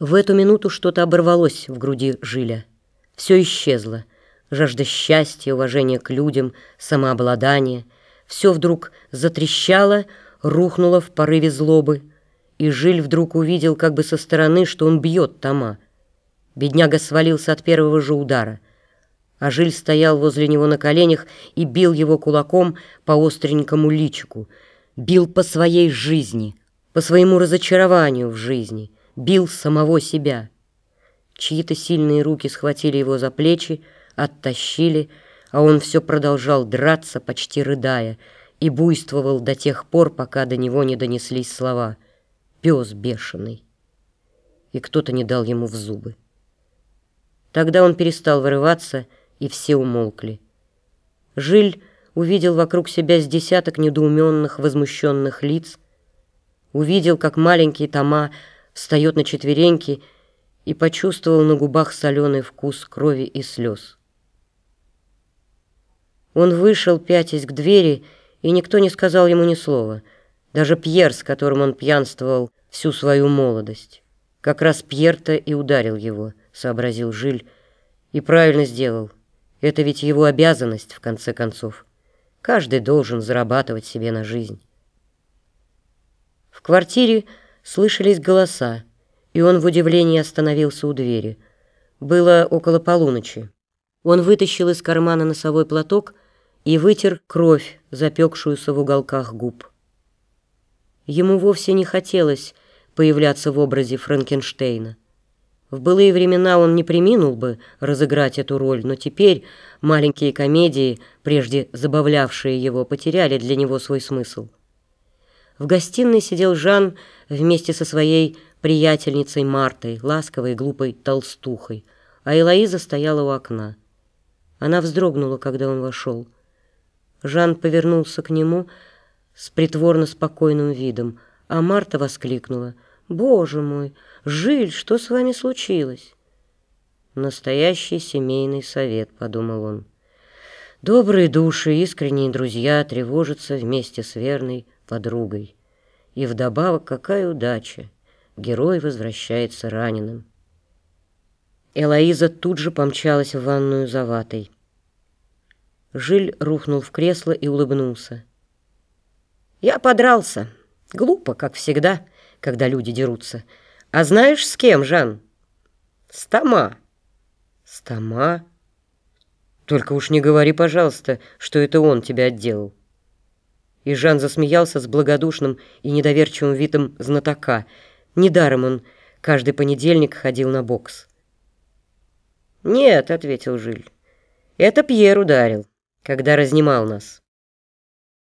В эту минуту что-то оборвалось в груди Жиля. Все исчезло. Жажда счастья, уважения к людям, самообладание. Все вдруг затрещало, рухнуло в порыве злобы. И Жиль вдруг увидел как бы со стороны, что он бьет Тома. Бедняга свалился от первого же удара. А Жиль стоял возле него на коленях и бил его кулаком по остренькому личику. Бил по своей жизни, по своему разочарованию в жизни — бил самого себя. Чьи-то сильные руки схватили его за плечи, оттащили, а он все продолжал драться, почти рыдая, и буйствовал до тех пор, пока до него не донеслись слова «пес бешеный». И кто-то не дал ему в зубы. Тогда он перестал вырываться, и все умолкли. Жиль увидел вокруг себя с десяток недоуменных, возмущенных лиц, увидел, как маленькие тома встает на четвереньки и почувствовал на губах соленый вкус крови и слез. Он вышел, пятясь к двери, и никто не сказал ему ни слова, даже Пьер, с которым он пьянствовал всю свою молодость. Как раз Пьер-то и ударил его, сообразил Жиль, и правильно сделал. Это ведь его обязанность, в конце концов. Каждый должен зарабатывать себе на жизнь. В квартире Слышались голоса, и он в удивлении остановился у двери. Было около полуночи. Он вытащил из кармана носовой платок и вытер кровь, запекшуюся в уголках губ. Ему вовсе не хотелось появляться в образе Франкенштейна. В былые времена он не приминул бы разыграть эту роль, но теперь маленькие комедии, прежде забавлявшие его, потеряли для него свой смысл. В гостиной сидел Жан вместе со своей приятельницей Мартой, ласковой глупой толстухой, а Элоиза стояла у окна. Она вздрогнула, когда он вошел. Жан повернулся к нему с притворно спокойным видом, а Марта воскликнула. «Боже мой! Жиль, что с вами случилось?» «Настоящий семейный совет», — подумал он. «Добрые души, искренние друзья тревожатся вместе с верной подругой. И вдобавок какая удача! Герой возвращается раненым. Элоиза тут же помчалась в ванную за ватой. Жиль рухнул в кресло и улыбнулся. «Я подрался. Глупо, как всегда, когда люди дерутся. А знаешь, с кем, Жан?» «С Тома». «С Тома? Только уж не говори, пожалуйста, что это он тебя отделал». И Жан засмеялся с благодушным и недоверчивым видом знатока. Недаром он каждый понедельник ходил на бокс. «Нет», — ответил Жиль, — «это Пьер ударил, когда разнимал нас».